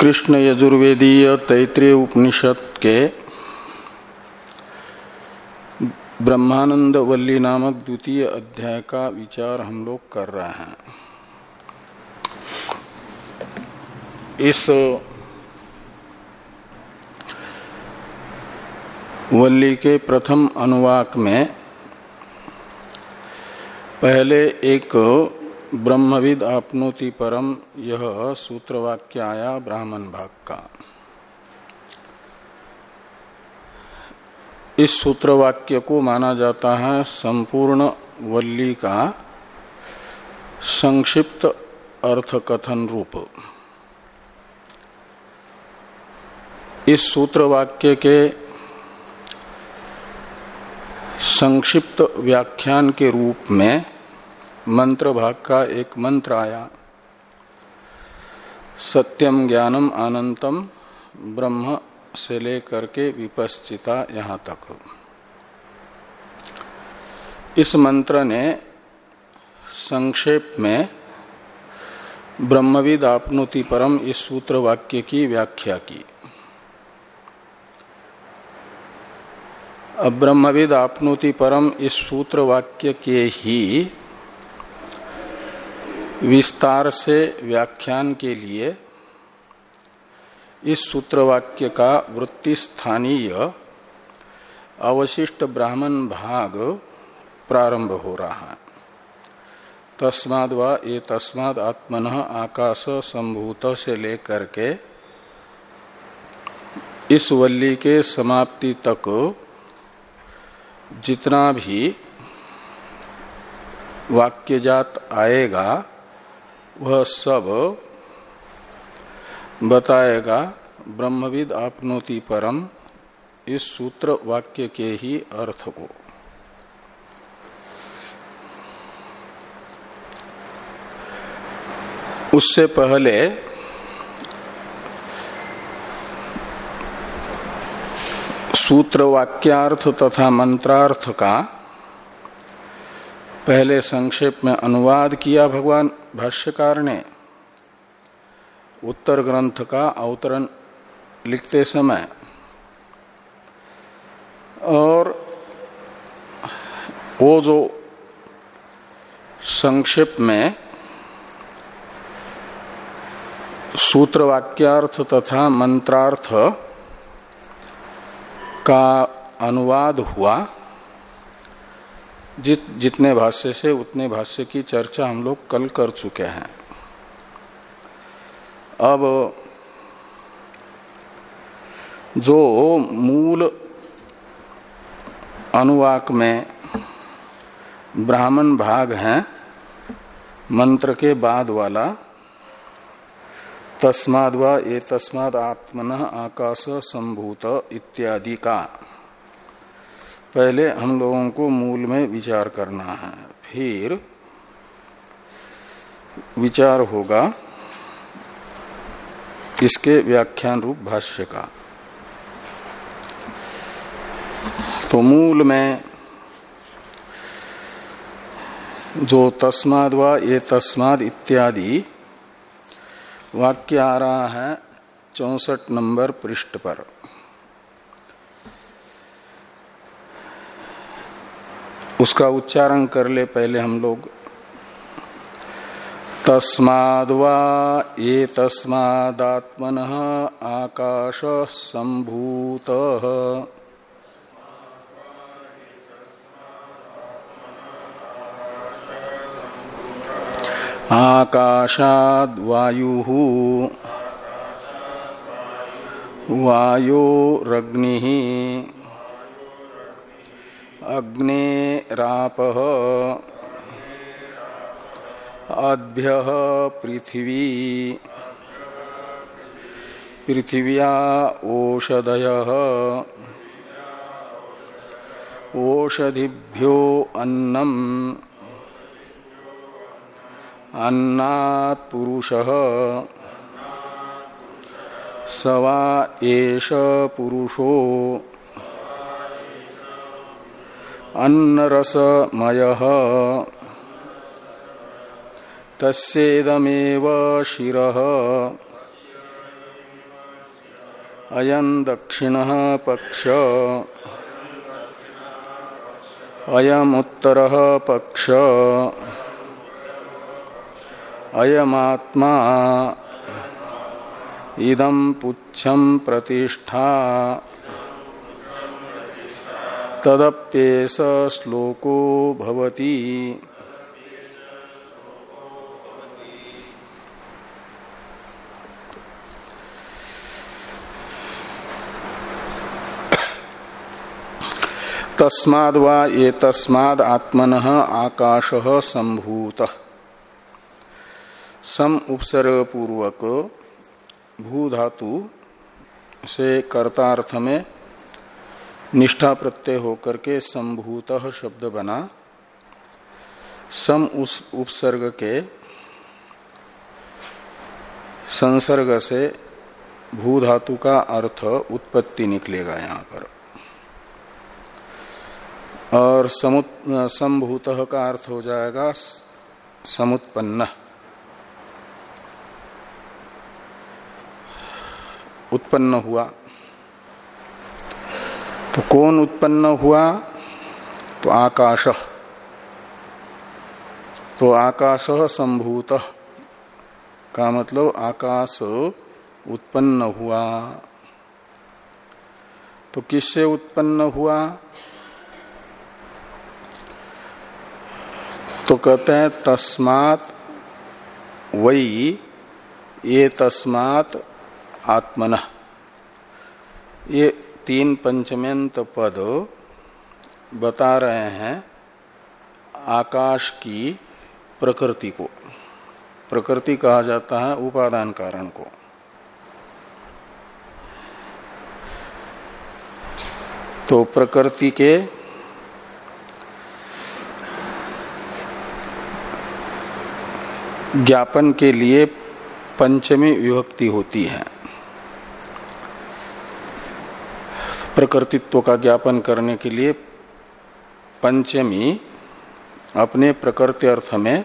कृष्ण यजुर्वेदीय तैतृय उपनिषद के ब्रह्मानंद वल्ली नामक द्वितीय अध्याय का विचार हम लोग कर रहे हैं। इस वल्ली के प्रथम अनुवाक में पहले एक ब्रह्मविद आपनोति परम, यह सूत्र वाक्य आया ब्राह्मण भाग का। इस सूत्र वाक्य को माना जाता है संपूर्ण वल्ली का संक्षिप्त अर्थ कथन रूप। इस सूत्र वाक्य के संक्षिप्त व्याख्यान के रूप में मंत्र भाग का एक मंत्र आया। सत्यम ज्ञानम अनंतम ब्रह्म से लेकर के विपश्चिता यहाँ तक। इस मंत्र ने संक्षेप में ब्रह्मविद आपनोति परम इस सूत्र वाक्य की व्याख्या की। अब ब्रह्मविद आपनोति परम इस सूत्र वाक्य के ही विस्तार से व्याख्यान के लिए इस सूत्रवाक्य का वृत्ति स्थानीय अवशिष्ट ब्राह्मण भाग प्रारंभ हो रहा है। तस्माद व ये तस्माद आत्मन आकाश संभूत से लेकर के इस वल्ली के समाप्ति तक जितना भी वाक्यजात आएगा वह सब बताएगा, ब्रह्मविद आपनोति परम, इस सूत्र वाक्य के ही अर्थ को। उससे पहले सूत्र वाक्यार्थ तथा मंत्रार्थ का पहले संक्षेप में अनुवाद किया भगवान भाष्यकार ने। उत्तर ग्रंथ का अवतरण लिखते समय। और वो जो संक्षेप में सूत्र वाक्यार्थ तथा मंत्रार्थ का अनुवाद हुआ जित, जितने भाष्य से, उतने भाष्य की चर्चा हम लोग कल कर चुके हैं। अब, जो मूल अनुवाक में ब्राह्मण भाग है, मंत्र के बाद वाला तस्माद व ये तस्माद आत्मन आकाश संभूत इत्यादि का। पहले हम लोगों को मूल में विचार करना है। फिर विचार होगा इसके व्याख्यान रूप भाष्य का। तो मूल में जो तस्माद व ये तस्माद इत्यादि वाक्य आ रहा है चौसठ नंबर पृष्ठ पर। उसका उच्चारण कर ले पहले हम लोग। तस्माद ये तस्मादात्मन आकाश संभूत आकाशाद वायु। वायोरग्नि। अग्नेराप अभ्य पृथिवी। पृथिव्या ओषधय। ओषधिभ्यो अन्नम। अन्नात् सवा एष पुरुषो। अन्नरसमय। तस्ेदमेव शिर। अयं दक्षिण पक्ष। अयमुत्तर पक्ष। अयमात्मा। इदम पुच्छम प्रतिष्ठा। तदप्येस श्लोको भवति। तस्माद वा ये तस्माद आत्मन आकाश संभूत सम उपसर्ग पूर्वक भू धातु से कर्तार्थ में निष्ठा प्रत्यय होकर के संभूत शब्द बना। सम उस उपसर्ग के संसर्ग से भू धातु का अर्थ उत्पत्ति निकलेगा यहाँ पर। और संभूत का अर्थ हो जाएगा समुत्पन्न। उत्पन्न हुआ। तो कौन उत्पन्न हुआ? तो आकाश। तो आकाश संभूत। का मतलब आकाश उत्पन्न हुआ। तो किससे उत्पन्न हुआ? तो कहते हैं तस्मात वही ये तस्मात आत्मन। तीन पंचमेंत पद बता रहे हैं आकाश की प्रकृति को। प्रकृति कहा जाता है उपादान कारण को। तो प्रकृति के ज्ञापन के लिए पंचमी विभक्ति होती है। प्रकृतित्व का ज्ञापन करने के लिए पंचमी अपने प्रकृति अर्थ में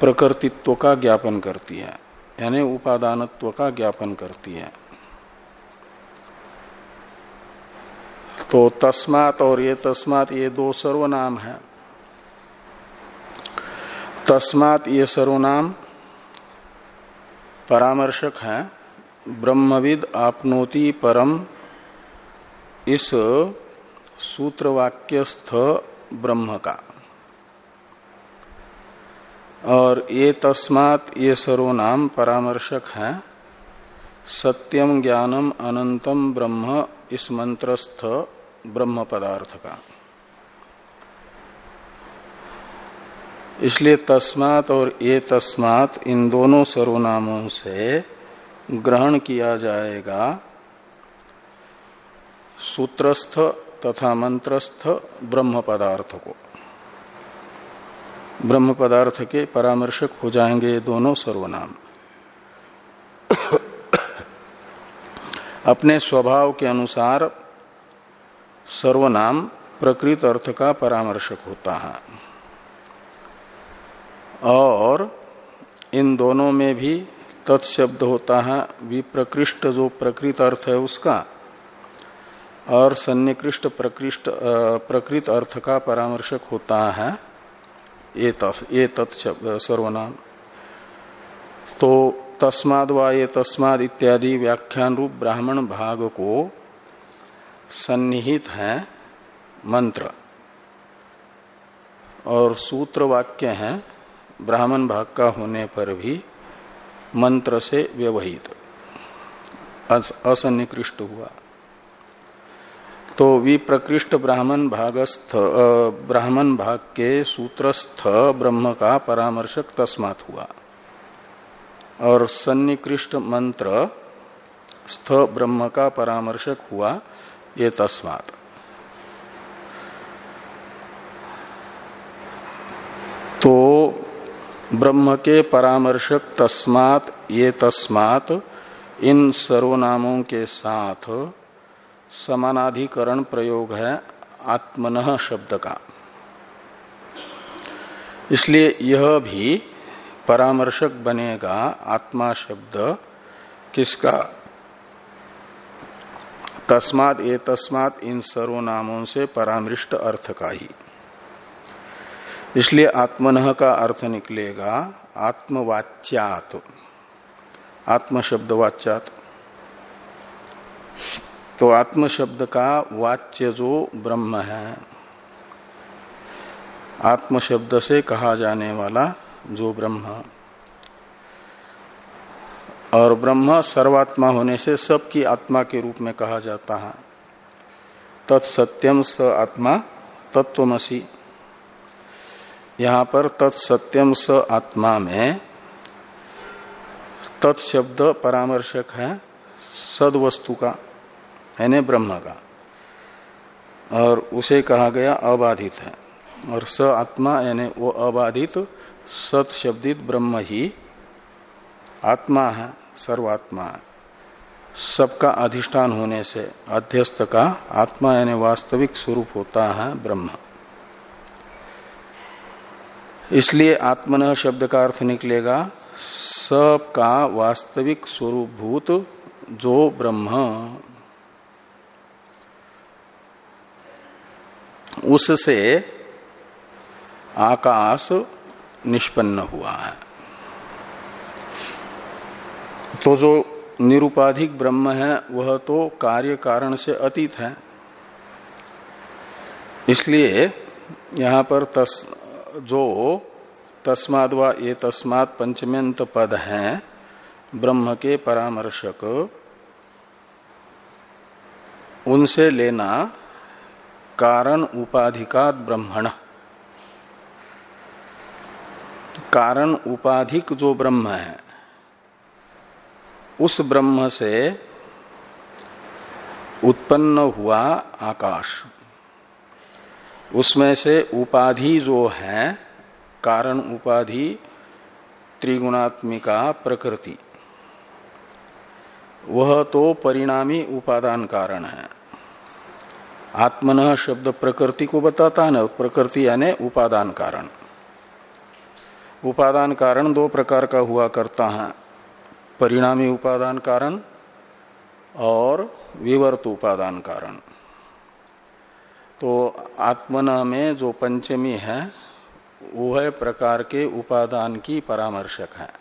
प्रकृतित्व का ज्ञापन करती है, यानी उपादानत्व का ज्ञापन करती है। तो तस्मात और ये तस्मात ये दो सर्वनाम है। तस्मात ये सर्वनाम परामर्शक है, ब्रह्मविद आपनोति परम इस सूत्र वाक्यस्थ ब्रह्म का। और ये तस्मात ये सर्वनाम परामर्शक है। सत्यम ज्ञानम अनंतम ब्रह्म इस मंत्रस्थ ब्रह्म पदार्थ का। इसलिए तस्मात और ये तस्मात इन दोनों सर्वनामों से ग्रहण किया जाएगा। सूत्रस्थ तथा मंत्रस्थ ब्रह्म पदार्थ को ब्रह्म पदार्थ के परामर्शक हो जाएँगे दोनों सर्वनाम। अपने स्वभाव के अनुसार सर्वनाम प्रकृत अर्थ का परामर्शक होता है। और इन दोनों में भी तत्शब्द होता है, विप्रकृष्ट जो प्रकृत अर्थ है उसका और सन्निकृष्ट प्रकृष्ट प्रकृत अर्थ का परामर्शक होता है। ये ये सर्वनाम। तो तस्माद व ये तस्माद इत्यादि व्याख्यान रूप ब्राह्मण भाग को सन्निहित है मंत्र। और सूत्र वाक्य है ब्राह्मण भाग का होने पर भी मंत्र से व्यवहित। असन्निकृष्ट हुआ। तो विप्रकृष्ट ब्राह्मण भागस्थ ब्राह्मण भाग के सूत्रस्थ ब्रह्म का परामर्शक तस्मात हुआ। और सन्निकृष्ट मंत्र, स्थ ब्रह्म का परामर्शक हुआ, ये तस्मात। तो ब्रह्म के परामर्शक तस्मात, ये तस्मात, इन सर्वनामों के साथ समानाधिकरण प्रयोग है आत्मन शब्द का। इसलिए यह भी परामर्शक बनेगा आत्मा शब्द किसका? तस्मात ये तस्मात इन सर्वनामों से परामृष्ट अर्थ का ही। इसलिए आत्मन का अर्थ निकलेगा आत्मवाच्यात आत्म शब्द वाच्यात तो आत्म शब्द का वाच्य जो ब्रह्म है आत्म शब्द से कहा जाने वाला जो ब्रह्म। और ब्रह्म सर्वात्मा होने से सबकी आत्मा के रूप में कहा जाता है। तत्सत्यम स आत्मा तत्वमसी यहाँ पर तत्सत्यम स आत्मा में तत्शब्द परामर्शक है सद वस्तु का। यानी ब्रह्म का। और उसे कहा गया अबाधित है। और स आत्मा यानी वो अबाधित, सत शब्दित ब्रह्म ही आत्मा है, सर्वात्मा है। सबका अधिष्ठान होने से अध्यस्त का आत्मा यानी वास्तविक स्वरूप होता है ब्रह्म। इसलिए आत्मन शब्द का अर्थ निकलेगा, सबका वास्तविक स्वरूप भूत, जो ब्रह्म उससे आकाश निष्पन्न हुआ है। तो जो निरुपाधिक ब्रह्म है, वह तो कार्य कारण से अतीत है। इसलिए यहाँ पर तस, जो तस्माद व ये तस्मात पंचम्यंत पद हैं, ब्रह्म के परामर्शक, उनसे लेना कारण उपाधिकात ब्रह्मण। कारण उपाधिक जो ब्रह्म है, उस ब्रह्म से उत्पन्न हुआ आकाश। उसमें से उपाधि जो है, कारण उपाधि त्रिगुणात्मिका प्रकृति, वह तो परिणामी उपादान कारण है। आत्मन शब्द प्रकृति को बताता है ना, प्रकृति यानी उपादान कारण। उपादान कारण दो प्रकार का हुआ करता है। परिणामी उपादान कारण और विवर्त उपादान कारण। तो आत्मना में जो पंचमी है वह प्रकार के उपादान की परामर्शक है।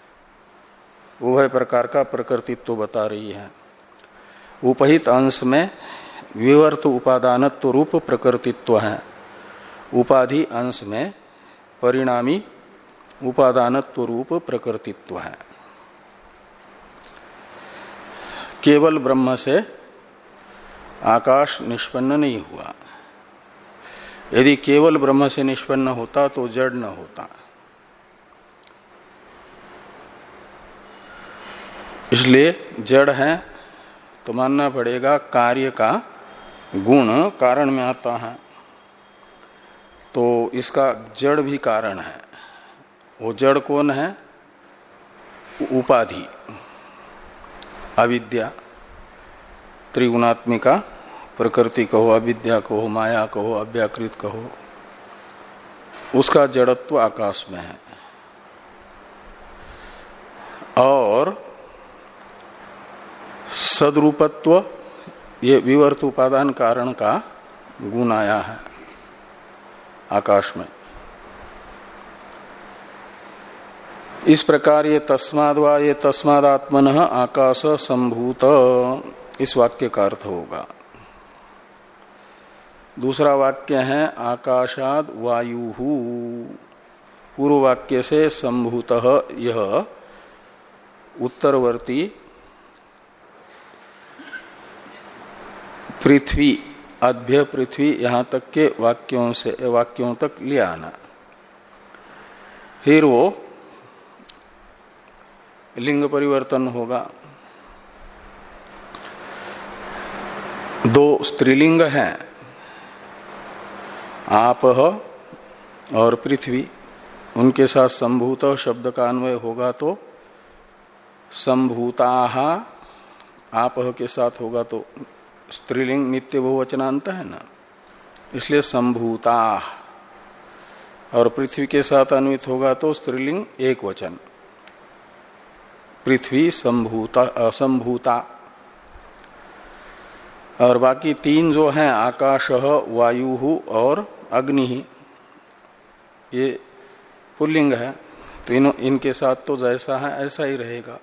वह प्रकार का प्रकृतित्व तो बता रही है। उपहित अंश में विवर्त उपादानत्व रूप प्रकृतित्व है। उपाधि अंश में परिणामी उपादानत्व रूप प्रकृतित्व है। केवल ब्रह्म से आकाश निष्पन्न नहीं हुआ। यदि केवल ब्रह्म से निष्पन्न होता तो जड़ न होता। इसलिए जड़ है तो मानना पड़ेगा कार्य का गुण कारण में आता है। तो इसका जड़ भी कारण है। वो जड़ कौन है? उपाधि। अविद्या। त्रिगुणात्मिका। प्रकृति कहो, अविद्या कहो, माया कहो, अव्याकृत कहो। उसका जड़त्व आकाश में है। और सदरूपत्व ये विवर्त उपादान कारण का गुण आया है आकाश में। इस प्रकार ये तस्माद व ये तस्माद आत्मन आकाश संभूत। इस वाक्य का अर्थ होगा। दूसरा वाक्य है आकाशाद वायु। पूर्व वाक्य से संभूत यह उत्तरवर्ती पृथ्वी अभ्य पृथ्वी यहाँ तक के वाक्यों से वाक्यों तक ले आना। फिर वो लिंग परिवर्तन होगा। दो स्त्रीलिंग हैं। आप और पृथ्वी, उनके साथ संभूत शब्द का अन्वय होगा तो संभूता आप के साथ होगा तो स्त्रीलिंग नित्य बहुवचनांत है ना? इसलिए संभूता। और पृथ्वी के साथ अन्वित होगा तो स्त्रीलिंग एक वचन। पृथ्वी संभूता, असंभूता। और बाकी तीन जो हैं, आकाश, वायु और अग्नि, ये पुल्लिंग है। तो इन, इनके साथ तो जैसा है, ऐसा ही रहेगा।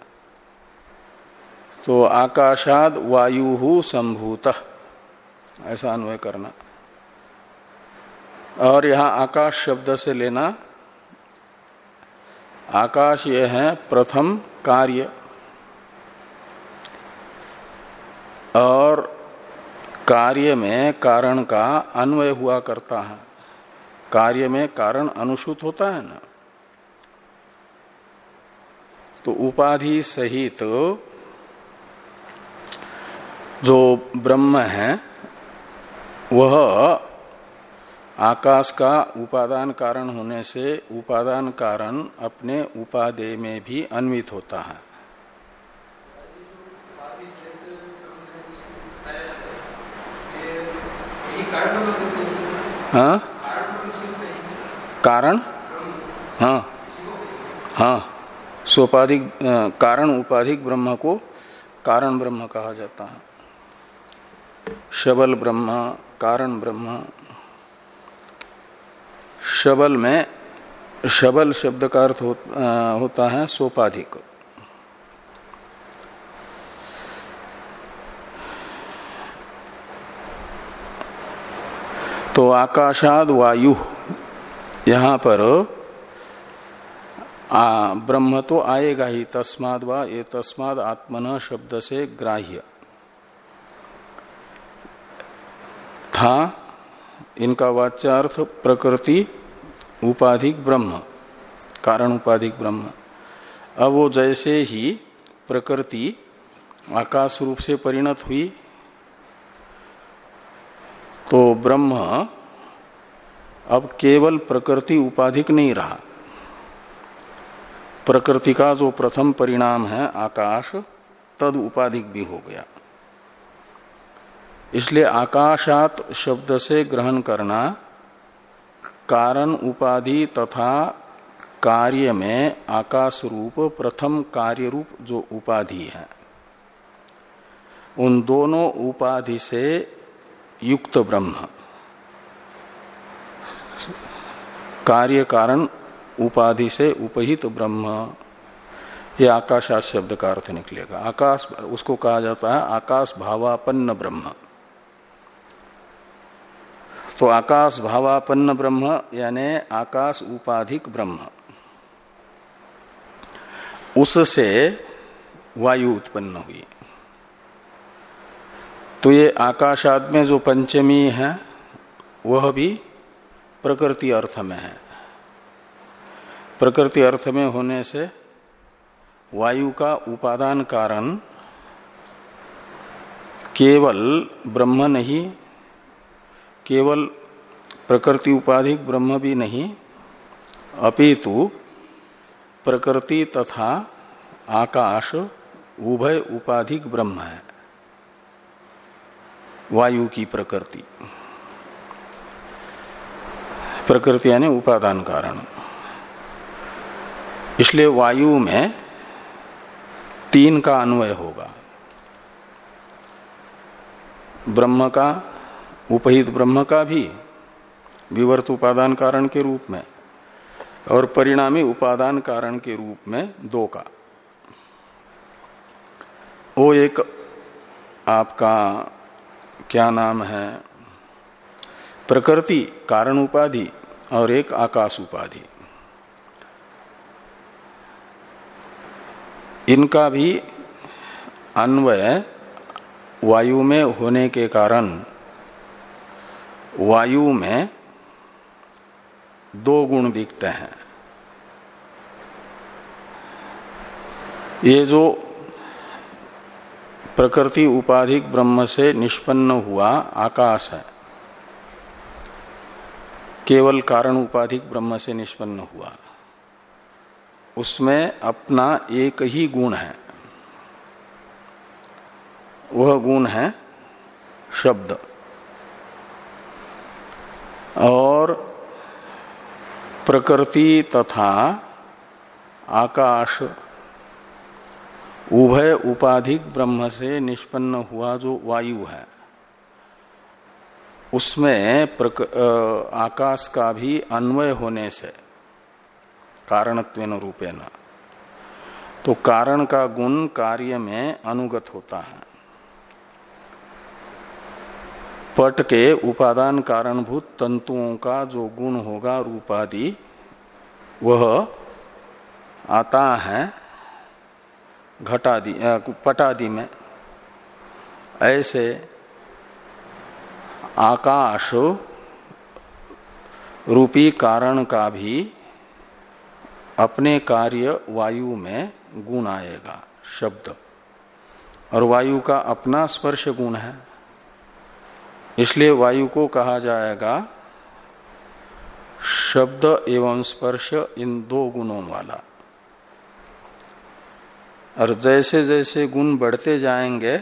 तो आकाशाद वायु संभूत। ऐसा अन्वय करना। और यहाँ आकाश शब्द से लेना, आकाश ये है प्रथम कार्य। और कार्य में कारण का अन्वय हुआ करता है। कार्य में कारण अनुसूत होता है ना। तो उपाधि सहित जो ब्रह्म है, वह आकाश का उपादान कारण होने से उपादान कारण अपने उपादेय में भी अन्वित होता है। हाँ? कारण? हाँ। हाँ। सोपाधिक कारण उपाधिक ब्रह्म को कारण ब्रह्म कहा जाता है। शबल ब्रह्म कारण ब्रह्म। शबल में शबल शब्द का अर्थ हो, होता है सोपाधिक। तो आकाशाद वायु यहाँ पर आ, ब्रह्म तो आएगा ही तस्माद व ये तस्माद आत्मन शब्द से ग्राह्य। था इनका वाच्यार्थ प्रकृति उपाधिक ब्रह्म, कारण उपाधिक ब्रह्म। अब वो जैसे ही प्रकृति आकाश रूप से परिणत हुई तो ब्रह्म अब केवल प्रकृति उपाधिक नहीं रहा। प्रकृति का जो प्रथम परिणाम है, आकाश, तद उपाधिक भी हो गया। इसलिए आकाशात शब्द से ग्रहण करना, कारण उपाधि तथा कार्य में आकाश रूप प्रथम कार्य रूप जो उपाधि है, उन दोनों उपाधि से युक्त ब्रह्म। कार्य कारण उपाधि से उपहित ब्रह्म। ये आकाशात शब्द का अर्थ निकलेगा। आकाश, उसको कहा जाता है आकाश भावापन्न ब्रह्म। तो आकाश भावापन्न ब्रह्म, यानी आकाश उपाधिक ब्रह्म। उससे वायु उत्पन्न हुई। तो ये आकाशाद में जो पंचमी है, वह भी प्रकृति अर्थ में है। प्रकृति अर्थ में होने से वायु का उपादान कारण केवल ब्रह्म नहीं केवल प्रकृति उपाधिक ब्रह्म भी नहीं, अपितु प्रकृति तथा आकाश उभय उपाधिक ब्रह्म है। वायु की प्रकृति। प्रकृति यानी उपादान कारण। इसलिए वायु में तीन का अन्वय होगा। ब्रह्म का उपहित ब्रह्म का भी विवर्त उपादान कारण के रूप में और परिणामी उपादान कारण के रूप में दो का। वो एक आपका क्या नाम है? प्रकृति कारण उपाधि और एक आकाश उपाधि। इनका भी अन्वय वायु में होने के कारण वायु में दो गुण दिखते हैं। ये जो प्रकृति उपाधिक ब्रह्म से निष्पन्न हुआ आकाश है, केवल कारण उपाधिक ब्रह्म से निष्पन्न हुआ। उसमें अपना एक ही गुण है। वह गुण है शब्द। और प्रकृति तथा आकाश उभय उपाधिक ब्रह्म से निष्पन्न हुआ जो वायु है। उसमें आकाश का भी अन्वय होने से कारणत्व रूपेण। तो कारण का गुण कार्य में अनुगत होता है। पट के उपादान कारणभूत तंतुओं का जो गुण होगा, रूपादि, वह आता है घटादि पटादि में। ऐसे आकाश रूपी कारण का भी अपने कार्य वायु में गुण आएगा, शब्द। और वायु का अपना स्पर्श गुण है। इसलिए वायु को कहा जाएगा शब्द एवं स्पर्श इन दो गुणों वाला। और जैसे जैसे गुण बढ़ते जाएँगे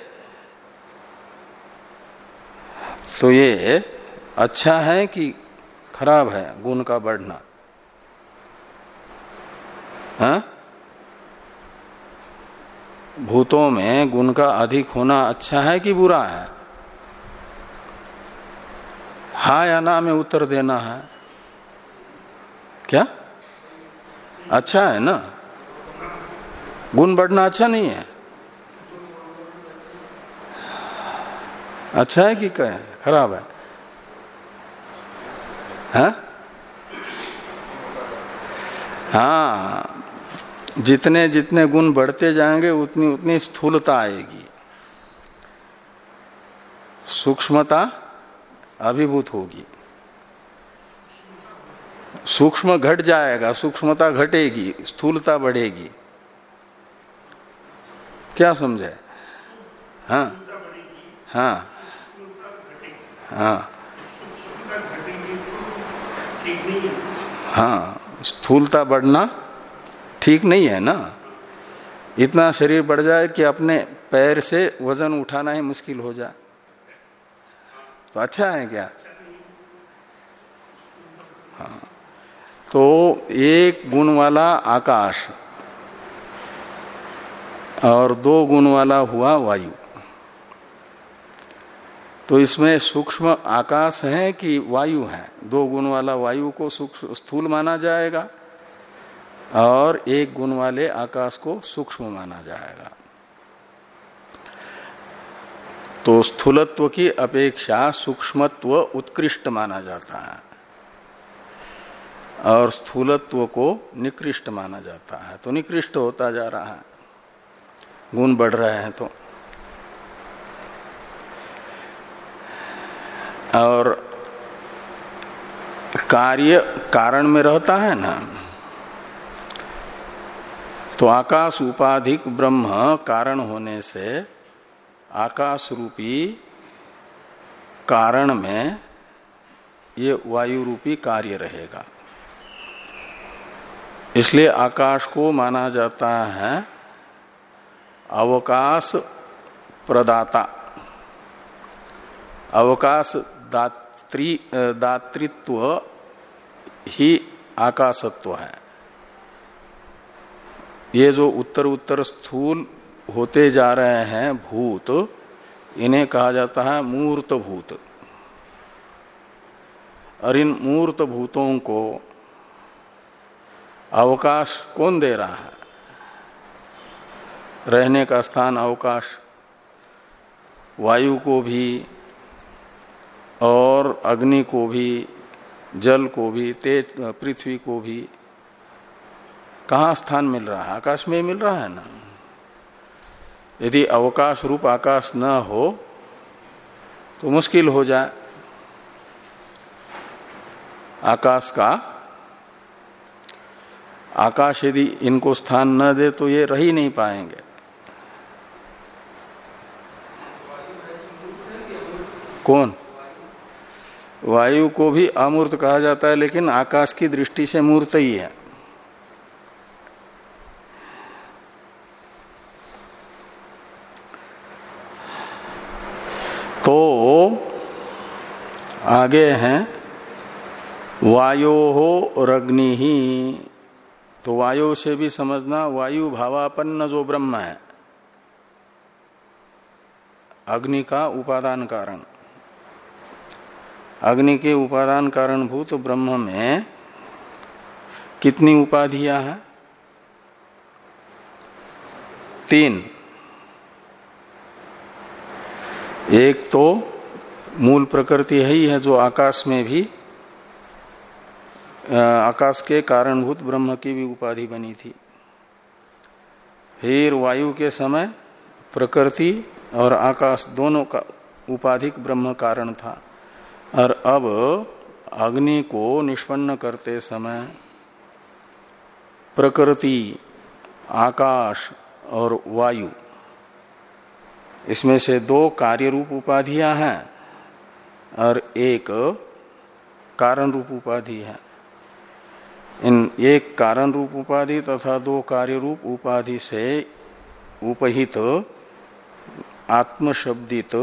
तो ये अच्छा है कि खराब है गुण का बढ़ना। हा? भूतों में गुण का अधिक होना अच्छा है कि बुरा है? हा या ना में उत्तर देना है। क्या? अच्छा है ना? गुण बढ़ना अच्छा नहीं है? अच्छा है कि क्या खराब है। हा? हाँ जितने जितने गुण बढ़ते जाएँगे, उतनी उतनी स्थूलता आएगी। सूक्ष्मता अभिभूत होगी। सूक्ष्म घट जाएगा, सूक्ष्मता घटेगी, स्थूलता बढ़ेगी। क्या समझे? हाँ। हाँ। हाँ। हाँ स्थूलता बढ़ना ठीक नहीं है ना? इतना शरीर बढ़ जाए कि अपने पैर से वज़न उठाना ही मुश्किल हो जाए। तो अच्छा है क्या? हाँ। तो एक गुण वाला आकाश और दो गुण वाला हुआ वायु। तो इसमें सूक्ष्म आकाश है कि वायु है? दो गुण वाला वायु को सूक्ष्म स्थूल माना जाएगा और एक गुण वाले आकाश को सूक्ष्म माना जाएगा। तो स्थूलत्व की अपेक्षा सूक्ष्मत्व उत्कृष्ट माना जाता है। और स्थूलत्व को निकृष्ट माना जाता है। तो निकृष्ट होता जा रहा है। गुण बढ़ रहे हैं तो। और कार्य कारण में रहता है ना। तो आकाश उपाधिक ब्रह्म कारण होने से आकाश रूपी कारण में ये वायु रूपी कार्य रहेगा। इसलिए आकाश को माना जाता है अवकाश प्रदाता। अवकाश दात्री, दातृत्व ही आकाशत्व है। ये जो उत्तर उत्तर स्थूल होते जा रहे हैं भूत, इन्हें कहा जाता है मूर्त भूत। और इन मूर्त भूतों को अवकाश कौन दे रहा है? रहने का स्थान अवकाश, वायु को भी, और अग्नि को भी, जल को भी, तेज, पृथ्वी को भी। कहा स्थान मिल रहा है? आकाश में मिल रहा है ना? यदि अवकाश रूप आकाश न हो तो मुश्किल हो जाए। आकाश का, आकाश यदि इनको स्थान न दे तो ये रह ही नहीं पाएँगे। कौन? वायु को भी अमूर्त कहा जाता है, लेकिन आकाश की दृष्टि से मूर्त ही है तो आगे हैं, वायो हो रग्नि। ही तो वायु से भी समझना, वायु भावापन्न जो ब्रह्म है, अग्नि का उपादान कारण। अग्नि के उपादान कारण कारणभूत ब्रह्म में कितनी उपाधियाँ हैं? तीन। एक तो मूल प्रकृति है ही है जो आकाश में भी आकाश के कारणभूत ब्रह्म की भी उपाधि बनी थी। फिर वायु के समय प्रकृति और आकाश दोनों का उपाधिक ब्रह्म कारण था। और अब अग्नि को निष्पन्न करते समय प्रकृति, आकाश और वायु, इसमें से दो कार्य रूप उपाधियाँ हैं। और एक कारण रूप उपाधि है। इन एक कारण रूप उपाधि तथा दो कार्य रूप उपाधि से उपहित आत्मशब्दित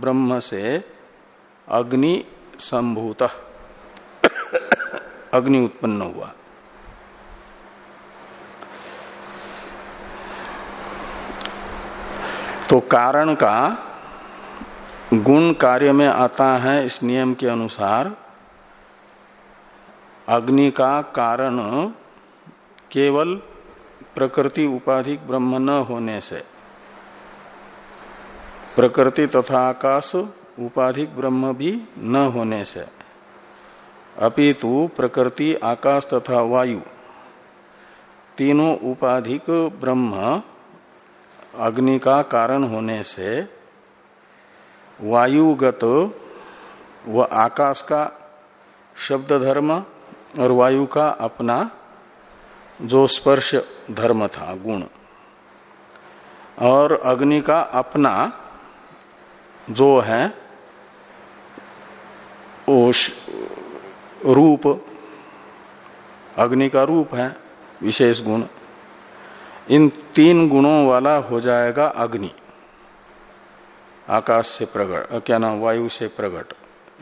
ब्रह्म से अग्नि संभूत। अग्नि उत्पन्न हुआ। तो कारण का गुण कार्य में आता है इस नियम के अनुसार। अग्नि का कारण केवल प्रकृति उपाधिक ब्रह्म न होने से। प्रकृति तथा आकाश उपाधिक ब्रह्म भी न होने से। अपितु प्रकृति, आकाश तथा वायु तीनों उपाधिक ब्रह्म अग्नि का कारण होने से वायुगत व आकाश का शब्द धर्म और वायु का अपना जो स्पर्श धर्म था, गुण। और अग्नि का अपना जो है रूप, अग्नि का रूप है, विशेष गुण। इन तीन गुणों वाला हो जाएगा अग्नि। आकाश से प्रगट क्या नाम, वायु से प्रगट।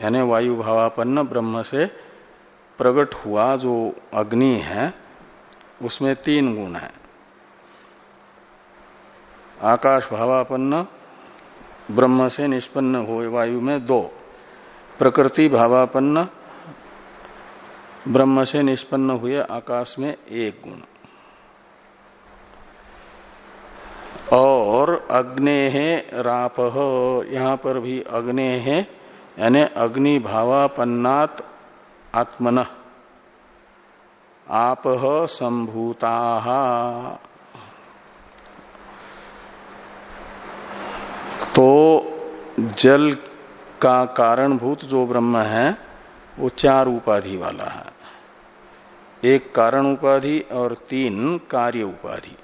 यानी वायु भावापन्न ब्रह्म से प्रगट हुआ जो अग्नि है, उसमें तीन गुण है। आकाश भावापन्न, ब्रह्म से निष्पन्न हुए वायु में दो। प्रकृति भावापन्न, ब्रह्म से निष्पन्न हुए आकाश में एक गुण। और अग्ने राप। यहाँ पर भी अग्ने यानी अग्नि भावापन्नात आत्मन। आप संभूता। तो जल का कारणभूत जो ब्रह्म है, वो चार उपाधि वाला है। एक कारण उपाधि और तीन कार्य उपाधि।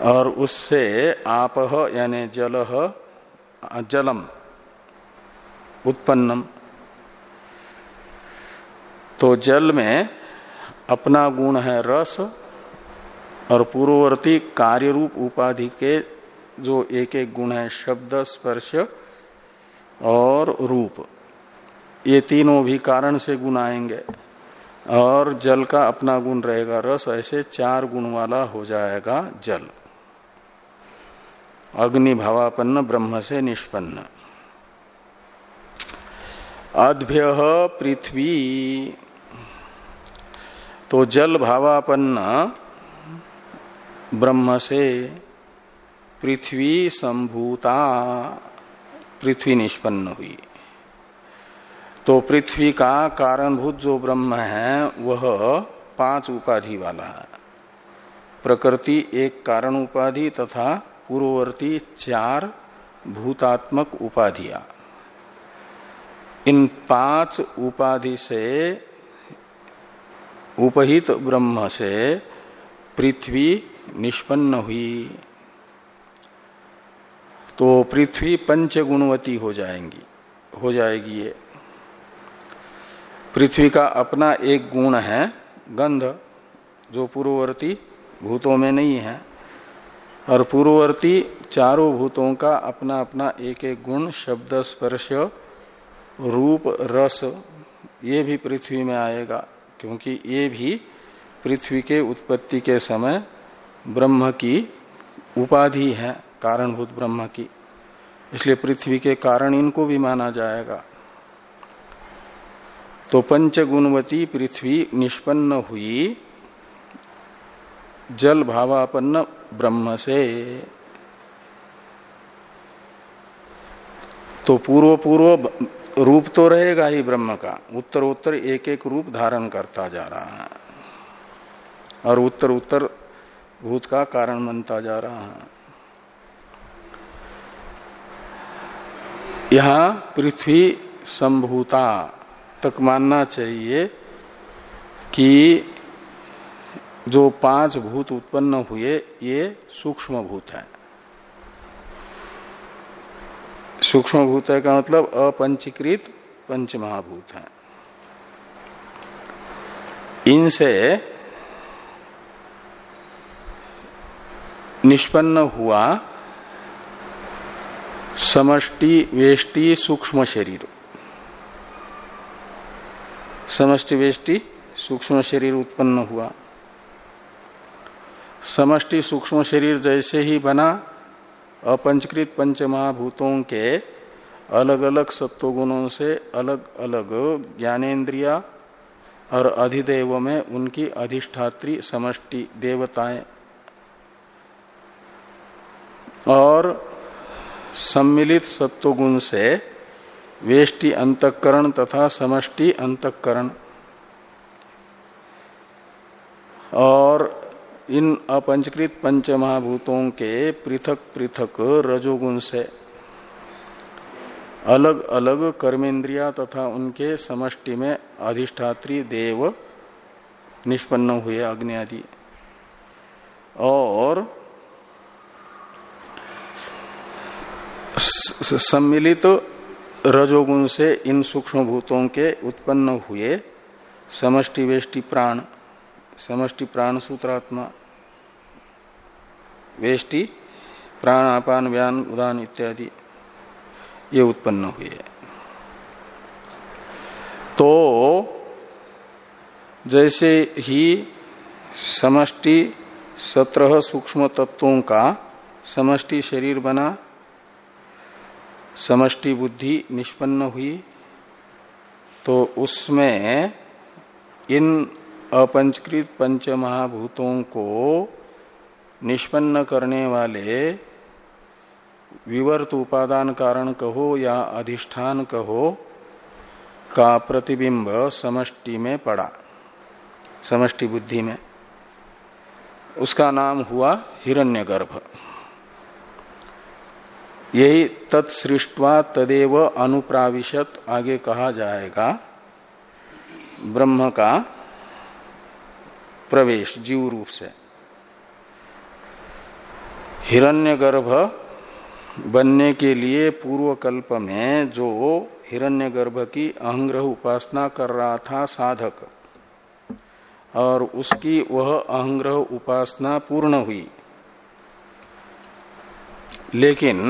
और उससे आप यानी जल जलम, उत्पन्नम। तो जल में अपना गुण है रस और पूर्ववर्ती कार्य रूप उपाधि के जो एक एक गुण है, शब्द, स्पर्श और रूप। ये तीनों भी कारण से गुण आएँगे और जल का अपना गुण रहेगा, रस ऐसे चार गुण वाला हो जाएगा जल। अग्नि भावापन्न ब्रह्म से निष्पन्न। अद्भ्य पृथ्वी। तो जल भावापन्न, ब्रह्म से पृथ्वी संभूता, पृथ्वी निष्पन्न हुई। तो पृथ्वी का कारणभूत जो ब्रह्म है, वह पाँच उपाधि वाला है। प्रकृति एक कारण उपाधि तथा पूर्ववर्ती चार भूतात्मक उपाधियाँ। इन पाँच उपाधि से उपहित ब्रह्म से पृथ्वी निष्पन्न हुई। तो पृथ्वी पंच गुणवती हो जाएँगी, हो जाएगी ये। पृथ्वी का अपना एक गुण है, गंध, जो पूर्ववर्ती भूतों में नहीं है। और पूर्ववर्ती चारों भूतों का अपना अपना एक एक गुण, शब्द, स्पर्श, रूप, रस, ये भी पृथ्वी में आएगा, क्योंकि ये भी पृथ्वी के उत्पत्ति के समय ब्रह्म की उपाधि है, कारणभूत ब्रह्म की। इसलिए पृथ्वी के कारण इनको भी माना जाएगा। तो पंच गुणवती पृथ्वी निष्पन्न हुई, जल भावापन्न ब्रह्म से तो पूर्व पूर्व रूप तो रहेगा ही ब्रह्म का। उत्तर उत्तर एक एक रूप धारण करता जा रहा है। और उत्तर उत्तर भूत का कारण बनता जा रहा है। यहाँ पृथ्वी संभूता तक मानना चाहिए कि जो पाँच भूत उत्पन्न हुए, ये सूक्ष्म भूत है। सूक्ष्म भूत है का मतलब अपंचीकृत पंच महाभूत है। इनसे निष्पन्न हुआ समष्टि वेष्टि सूक्ष्म शरीर। समष्टि वेष्टि सूक्ष्म शरीर उत्पन्न हुआ। समष्टि सूक्ष्म शरीर जैसे ही बना, अपंचकृत पंच महाभूतों के अलग अलग सत्वगुणों से अलग अलग ज्ञानेन्द्रिया और अधिदेव में उनकी अधिष्ठात्री समष्टि देवताएँ। और सम्मिलित सत्वगुण से वेष्टि अंतकरण तथा समष्टि अंतकरण। और इन अपंचकृत पंच महाभूतों के पृथक पृथक रजोगुण से अलग अलग कर्मेंद्रिया तथा उनके समष्टि में अधिष्ठात्री देव निष्पन्न हुए अग्नि आदि और सम्मिलित रजोगुण से इन सूक्ष्म भूतों के उत्पन्न हुए समष्टि वेष्टि प्राण, समष्टि प्राण सूत्रात्मा। वेष्टि प्राण अपान व्यान उदान इत्यादि, ये उत्पन्न हुए तो जैसे ही समष्टि सत्रह सूक्ष्म तत्वों का समष्टि शरीर बना, समष्टि बुद्धि निष्पन्न हुई तो उसमें इन अपंचकृत पंच महाभूतों को निष्पन्न करने वाले विवर्त उपादान कारण कहो या अधिष्ठान कहो का प्रतिबिंब समष्टि में पड़ा, समष्टि बुद्धि में। उसका नाम हुआ हिरण्यगर्भ। यही तत्सृष्टवा तदेव अनुप्राविशत आगे कहा जाएगा, ब्रह्म का प्रवेश जीव रूप से। हिरण्यगर्भ बनने के लिए पूर्व कल्प में जो हिरण्यगर्भ की अहंग्रह उपासना कर रहा था साधक, और उसकी वह अहंग्रह उपासना पूर्ण हुई। लेकिन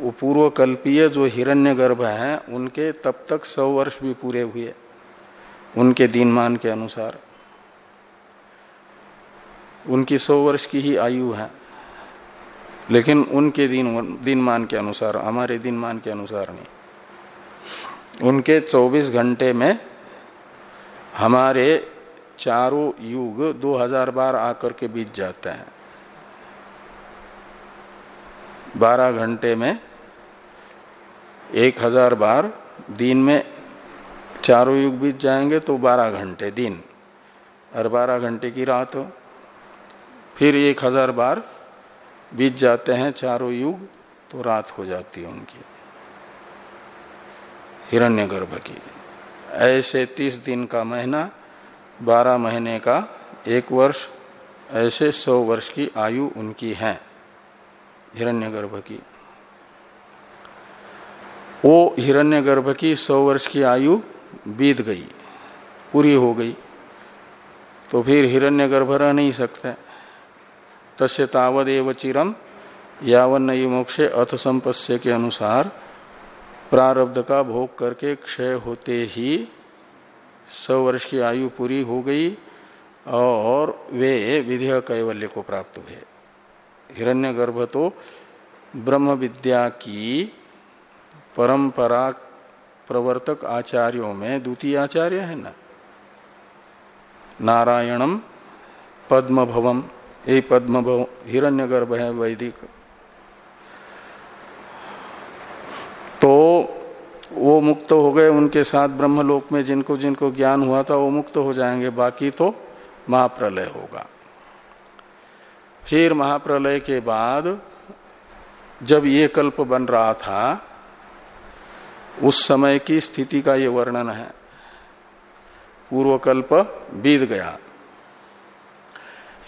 वो पूर्व कल्पीय जो हिरण्यगर्भ है, उनके तब तक सौ वर्ष भी पूरे हुए, उनके दिनमान के अनुसार। उनकी सौ वर्ष की ही आयु है। लेकिन उनके दिन दिन मान के अनुसार, हमारे दिन मान के अनुसार नहीं। उनके 24 घंटे में हमारे चारों युग 2000 बार आकर के बीत जाते हैं। 12 घंटे में एक हज़ार बार दिन में चारों युग बीत जाएँगे तो बारह घंटे दिन। और बारह घंटे की रात हो। फिर एक हज़ार बार बीत जाते हैं चारों युग तो रात हो जाती है उनकी। हिरण्यगर्भ की। ऐसे तीस दिन का महीना, बारह महीने का एक वर्ष, ऐसे सौ वर्ष की आयु उनकी है, हिरण्यगर्भ की। वो हिरण्यगर्भ की सौ वर्ष की आयु बीत गई, पूरी हो गई तो फिर हिरण्यगर्भ रह नहीं सकते। तस्य तावदेव चिरम यावन मोक्षे अथ संपस्य के अनुसार प्रारब्ध का भोग करके क्षय होते ही सौ वर्ष की आयु पूरी हो गई और वे विधेय कैवल्य को प्राप्त हुए। हिरण्यगर्भ तो ब्रह्म विद्या की परंपरा प्रवर्तक आचार्यों में द्वितीय आचार्य है ना? नारायणम पद्म भवम ये पद्म हिरण्य गर्भ है वैदिक। तो वो मुक्त हो गए उनके साथ ब्रह्मलोक में, जिनको जिनको ज्ञान हुआ था, वो मुक्त हो जाएँगे, बाकी तो महाप्रलय होगा। फिर महाप्रलय के बाद, जब ये कल्प बन रहा था, उस समय की स्थिति का ये वर्णन है। पूर्वकल्प बीत गया।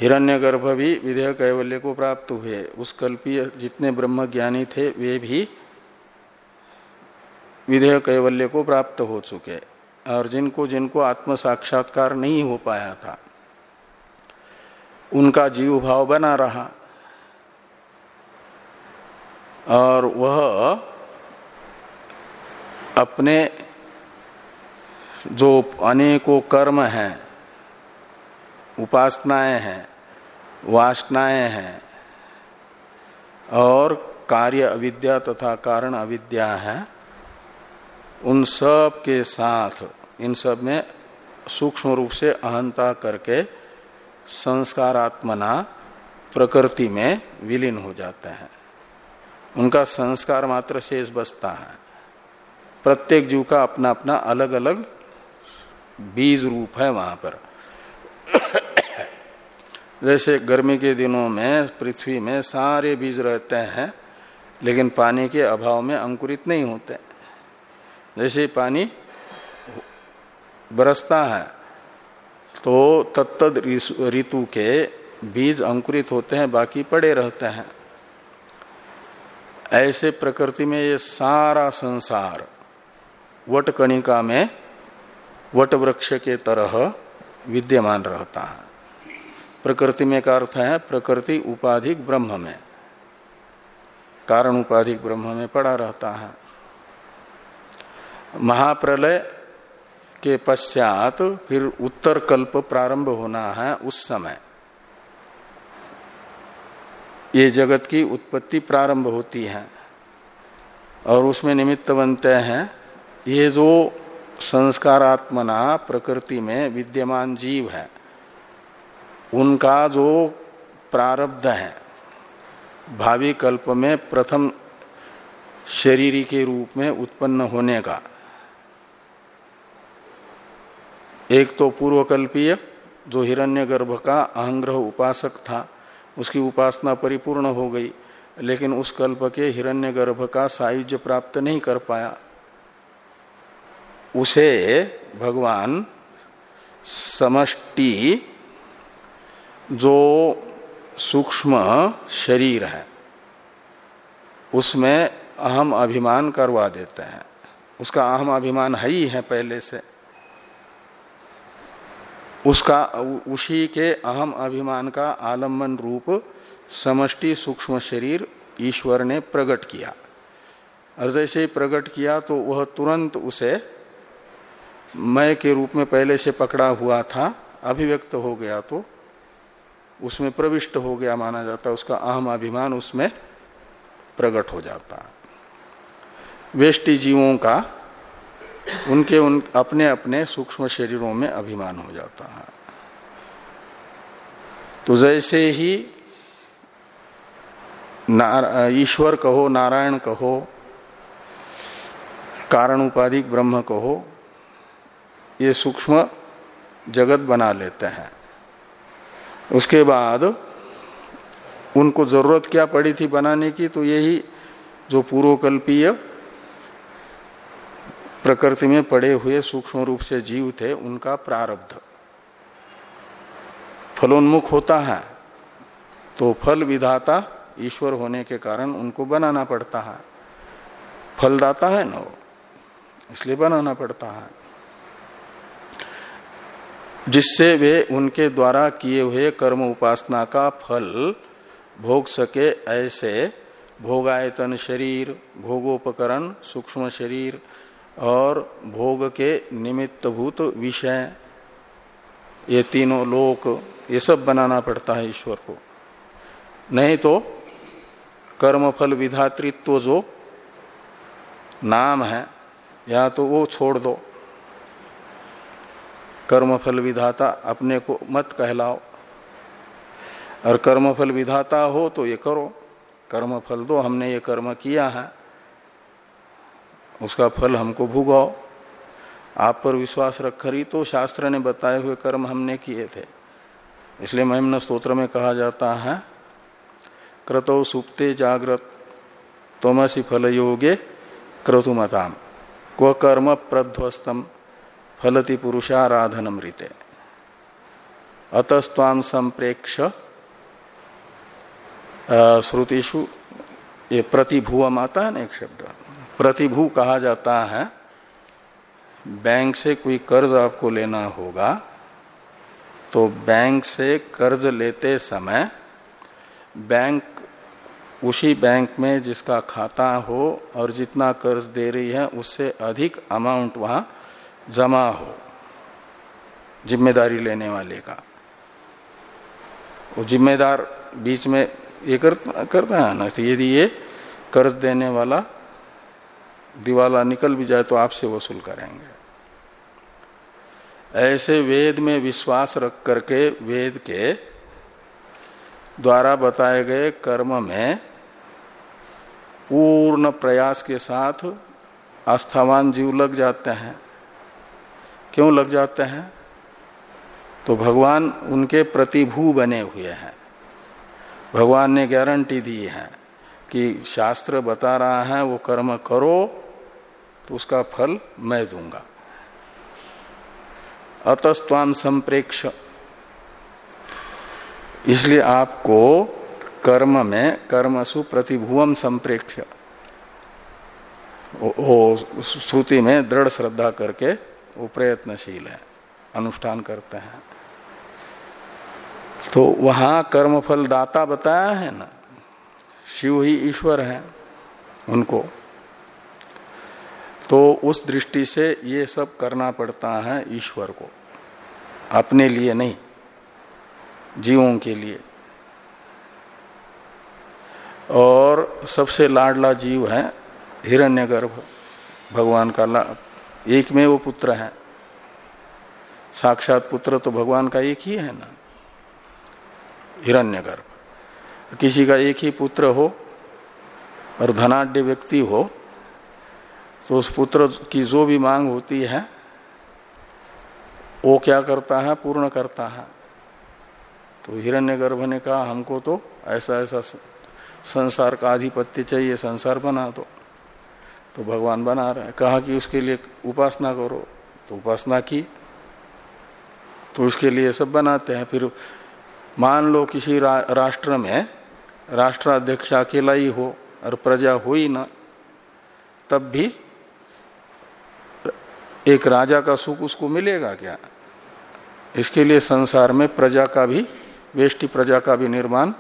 हिरण्यगर्भ भी विधेय कैवल्य को प्राप्त हुए। उस कल्पीय जितने ब्रह्म ज्ञानी थे, वे भी विधेय कैवल्य को प्राप्त हो चुके और जिनको जिनको आत्म साक्षात्कार नहीं हो पाया था, उनका जीव भाव बना रहा और वह अपने जो अनेकों कर्म हैं उपासनाएँ हैं, वासनाएँ हैं, और कार्य अविद्या तथा कारण अविद्या है, उन सब के साथ, इन सब में सूक्ष्म रूप से अहंता करके संस्कारात्मना प्रकृति में विलीन हो जाते हैं। उनका संस्कार मात्र शेष बसता है। प्रत्येक जीव का अपना अपना अलग अलग बीज रूप है वहाँ पर। जैसे गर्मी के दिनों में, पृथ्वी में सारे बीज रहते हैं, लेकिन पानी के अभाव में अंकुरित नहीं होते। जैसे पानी बरसता है तो तत्त ऋतु के बीज अंकुरित होते हैं, बाकी पड़े रहते हैं। ऐसे प्रकृति में ये सारा संसार वट कणिका में वट वृक्ष के तरह विद्यमान रहता है। प्रकृति में का अर्थ है, प्रकृति उपाधिक ब्रह्म में। कारण उपाधिक ब्रह्म में पड़ा रहता है। महाप्रलय के पश्चात फिर उत्तर कल्प प्रारंभ होना है उस समय। ये जगत की उत्पत्ति प्रारंभ होती है। और उसमें निमित्त बनते हैं, ये जो संस्कारात्मना प्रकृति में विद्यमान जीव है। उनका जो प्रारब्ध है, भावी कल्प में प्रथम शरीर के रूप में उत्पन्न होने का। एक तो पूर्वकल्पीय, जो हिरण्यगर्भ का अहंग्रह उपासक था, उसकी उपासना परिपूर्ण हो गई, लेकिन उस कल्प के हिरण्यगर्भ का सायुज्य प्राप्त नहीं कर पाया। उसे भगवान समष्टि जो सूक्ष्म शरीर है, उसमें अहम अभिमान करवा देते हैं। उसका अहम अभिमान है ही है पहले से। उसका, उसी के अहम अभिमान का आलंबन रूप समष्टि सूक्ष्म शरीर ईश्वर ने प्रकट किया। और जैसे ही प्रकट किया तो वह तुरंत उसे मैं के रूप में पहले से पकड़ा हुआ था, अभिव्यक्त हो गया तो उसमें प्रविष्ट हो गया माना जाता उसका अहम अभिमान उसमें प्रकट हो जाता वेष्टि जीवों का उनके, उन, अपने अपने सूक्ष्म शरीरों में अभिमान हो जाता है। तो जैसे ही ईश्वर कहो, नारायण कहो, कारण उपाधिक ब्रह्म कहो ये सूक्ष्म जगत बना लेते हैं। उसके बाद उनको ज़रूरत क्या पड़ी थी बनाने की तो यही जो पूर्वकल्पीय प्रकृति में पड़े हुए सूक्ष्म रूप से जीव थे, उनका प्रारब्ध। फलोन्मुख होता है तो फल विधाता ईश्वर होने के कारण उनको बनाना पड़ता है। फलदाता है ना इसलिए बनाना पड़ता है। जिससे वे उनके द्वारा किए हुए कर्म उपासना का फल भोग सके, ऐसे भोगायतन शरीर, भोगोपकरण, सूक्ष्म शरीर और भोग के निमित्त भूत विषय, ये तीनों लोक, ये सब बनाना पड़ता है ईश्वर को। नहीं तो कर्मफल विधातृत्व जो नाम है, या तो वो छोड़ दो। कर्मफल विधाता अपने को मत कहलाओ। और कर्मफल विधाता हो तो ये करो। कर्मफल दो, हमने ये कर्म किया है। उसका फल हमको भुगाओ। आप पर विश्वास रख ही तो शास्त्र ने बताए हुए कर्म हमने किए थे। इसलिए महिमन स्त्रोत्र में कहा जाता है, क्रतो सुप्ते जागृत तोमसी फल योगे क्रतुमताम। क्व कर्म प्रध्वस्तम? फलति पुरुषाराधन मृते अतस्वाम संप्रेक्ष श्रुतिषु ये प्रतिभुवम आता है ना एक शब्द। प्रतिभू कहा जाता है, बैंक से कोई कर्ज आपको लेना होगा तो बैंक से कर्ज लेते समय बैंक, उसी बैंक में जिसका खाता हो और जितना कर्ज दे रही है, उससे अधिक अमाउंट वहाँ जमा हो ज़िम्मेदारी लेने वाले का। वो जिम्मेदार बीच में ये कर, करता है ना तो यदि ये कर्ज देने वाला दिवाला निकल भी जाए तो आपसे वसूल करेंगे। ऐसे वेद में विश्वास रख करके वेद के द्वारा बताए गए कर्म में पूर्ण प्रयास के साथ आस्थावान जीव लग जाते हैं। क्यों लग जाते हैं? तो भगवान उनके प्रतिभू बने हुए हैं। भगवान ने गारंटी दी है कि शास्त्र बता रहा है, वो कर्म करो तो उसका फल मैं दूँगा। अतस्वाम संप्रेक्ष। इसलिए आपको कर्म में, कर्मसु प्रतिभुवम संप्रेक्ष। श्रुति में दृढ़ श्रद्धा करके वो प्रयत्नशील है, अनुष्ठान करते हैं। तो वहाँ कर्मफल दाता बताया है ना, शिव ही ईश्वर है उनको। तो उस दृष्टि से ये सब करना पड़ता है ईश्वर को, अपने लिए नहीं, जीवों के लिए। और सबसे लाडला जीव है हिरण्यगर्भ, भगवान का एक में वो पुत्र है। साक्षात पुत्र तो भगवान का एक ही है ना। हिरण्यगर्भ। किसी का एक ही पुत्र हो और धनाढ़ व्यक्ति हो तो उस पुत्र की जो भी मांग होती है, वो क्या करता है? पूर्ण करता है। तो हिरण्यगर्भ ने कहा, हमको तो ऐसा ऐसा संसार का आधिपत्य चाहिए, संसार बना दो। तो भगवान बना रहे कहा कि उसके लिए उपासना करो। तो उपासना की। तो उसके लिए सब बनाते हैं। फिर मान लो किसी रा, राष्ट्र में राष्ट्राध्यक्ष अकेला ही हो और प्रजा हो ही ना तब भी एक राजा का सुख उसको मिलेगा क्या? इसके लिए संसार में प्रजा का भी वेष्टि प्रजा का भी निर्माण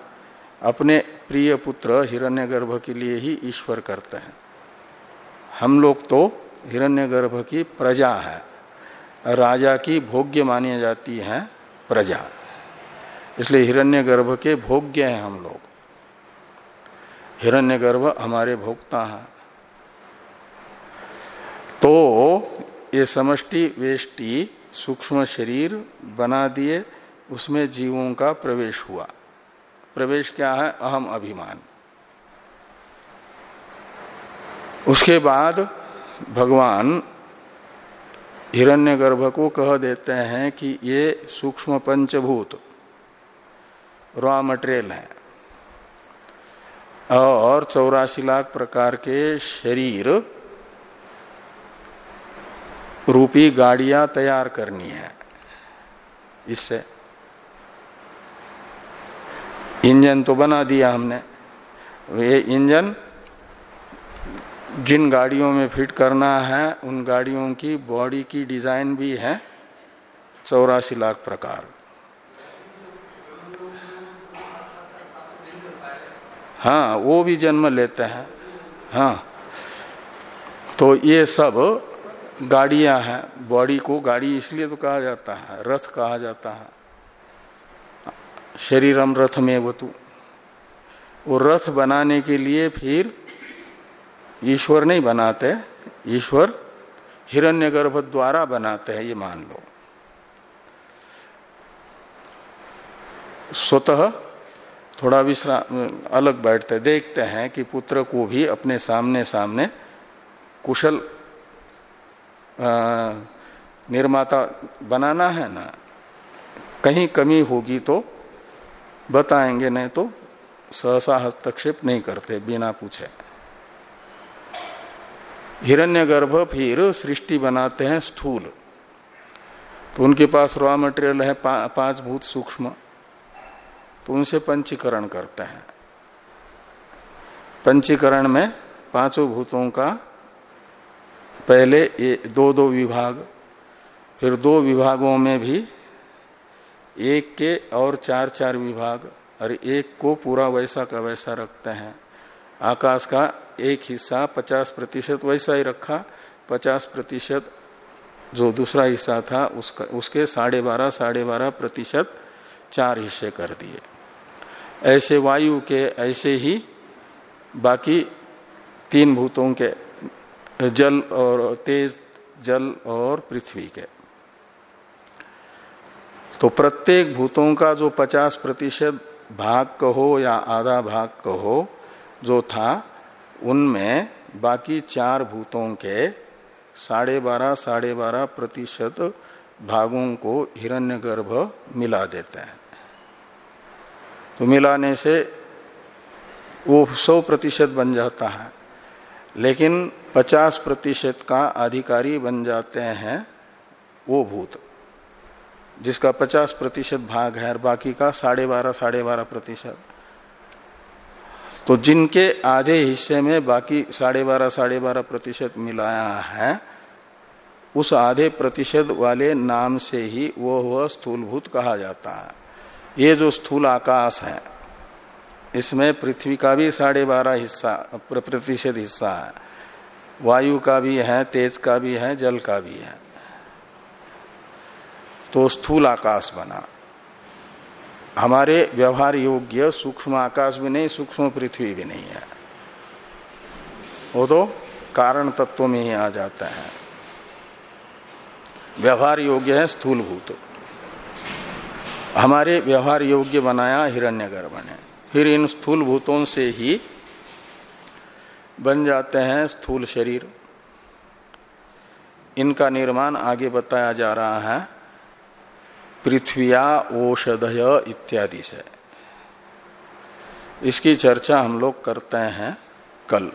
अपने प्रिय पुत्र हिरण्यगर्भ के लिए ही ईश्वर करते हैं। हम लोग तो हिरण्यगर्भ की प्रजा है। राजा की भोग्य मानी जाती है प्रजा। इसलिए हिरण्यगर्भ के भोग्य हैं हम लोग। हिरण्यगर्भ हमारे भोक्ता हैं। तो ये समष्टि वेष्टि सूक्ष्म शरीर बना दिए, उसमें जीवों का प्रवेश हुआ। प्रवेश क्या है? अहम अभिमान। उसके बाद भगवान हिरण्यगर्भ को कह देते हैं कि ये सूक्ष्म पंचभूत रॉ मटेरियल है। और चौरासी लाख प्रकार के शरीर रूपी गाड़ियाँ तैयार करनी है। इससे इंजन तो बना दिया हमने। ये इंजन जिन गाड़ियों में फिट करना है, उन गाड़ियों की बॉडी की डिज़ाइन भी है, चौरासी लाख प्रकार। हाँ वो भी जन्म लेते हैं। हाँ तो ये सब गाड़ियाँ हैं। बॉडी को गाड़ी इसलिए तो कहा जाता है, रथ कहा जाता है। शरीरम रथ में वतु वो रथ बनाने के लिए फिर ईश्वर नहीं बनाते, ईश्वर हिरण्यगर्भ द्वारा बनाते हैं, ये मान लो। स्वतः थोड़ा विश्राम अलग बैठते, देखते हैं कि पुत्र को भी अपने सामने सामने कुशल निर्माता बनाना है ना। कहीं कमी होगी तो बताएँगे, नहीं तो सहसा हस्तक्षेप नहीं करते, बिना पूछे। हिरण्यगर्भ फिर सृष्टि बनाते हैं स्थूल। तो उनके पास रॉ मटेरियल है पा, पाँच भूत सूक्ष्म। तो उनसे पंचीकरण करते हैं। पंचीकरण में पाँचों भूतों का पहले ये दो दो विभाग फिर दो विभागों में भी एक के और चार चार विभाग और एक को पूरा वैसा का वैसा रखते हैं। आकाश का एक हिस्सा 50 प्रतिशत वैसा ही रखा 50 प्रतिशत जो दूसरा हिस्सा था, उसका, उसके साढ़े बारह साढ़े बारह प्रतिशत चार हिस्से कर दिए। ऐसे वायु के ऐसे ही बाकी तीन भूतों के, जल और तेज जल और पृथ्वी के। तो प्रत्येक भूतों का जो 50 प्रतिशत भाग कहो या आधा भाग कहो, जो था उनमें बाकी चार भूतों के साढ़े बारह साढ़े बारह प्रतिशत भागों को हिरण्यगर्भ मिला देते हैं। तो मिलाने से वो सौ प्रतिशत बन जाता है। लेकिन पचास प्रतिशत का अधिकारी बन जाते हैं वो भूत, जिसका पचास प्रतिशत भाग है और बाकी का साढ़े बारह साढ़े बारह प्रतिशत। तो जिनके आधे हिस्से में बाकी साढ़े बारह साढ़े बारह प्रतिशत मिलाया है, उस आधे प्रतिशत वाले नाम से ही वो वह स्थूलभूत कहा जाता है। ये जो स्थूल आकाश है, इसमें पृथ्वी का भी साढ़े बारह हिस्सा प्रतिशत हिस्सा है। वायु का भी है, तेज का भी है, जल का भी है। तो स्थूल आकाश बना। हमारे व्यवहार योग्य सूक्ष्म आकाश भी नहीं, सूक्ष्म पृथ्वी भी नहीं है। वो तो कारण तत्व में ही आ जाता है। व्यवहार योग्य है स्थूल भूत हमारे व्यवहार योग्य बनाया हिरण्यगर्भ ने फिर इन स्थूल भूतों से ही बन जाते हैं स्थूल शरीर। इनका निर्माण आगे बताया जा रहा है। पृथ्विया औषधय इत्यादि से। इसकी चर्चा हम लोग करते हैं कल।